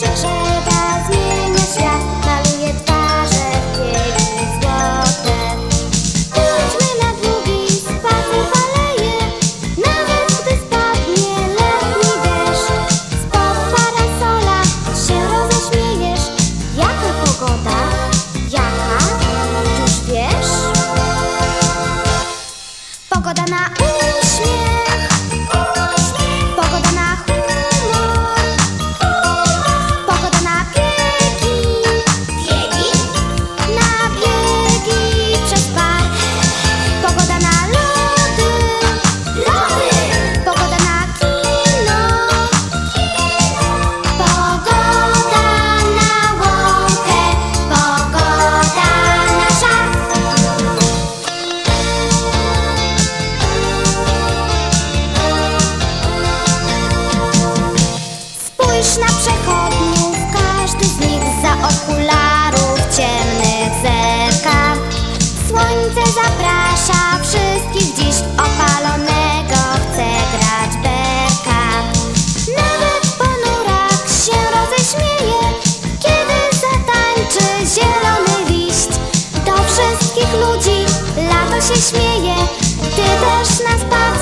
Każdy na przechodniów, każdy z nich za okularów ciemnych zerka. Słońce zaprasza wszystkich dziś opalonego, chce grać berka. Nawet ponurak się roześmieje, kiedy zatańczy zielony liść. Do wszystkich ludzi lato się śmieje, ty też na spacer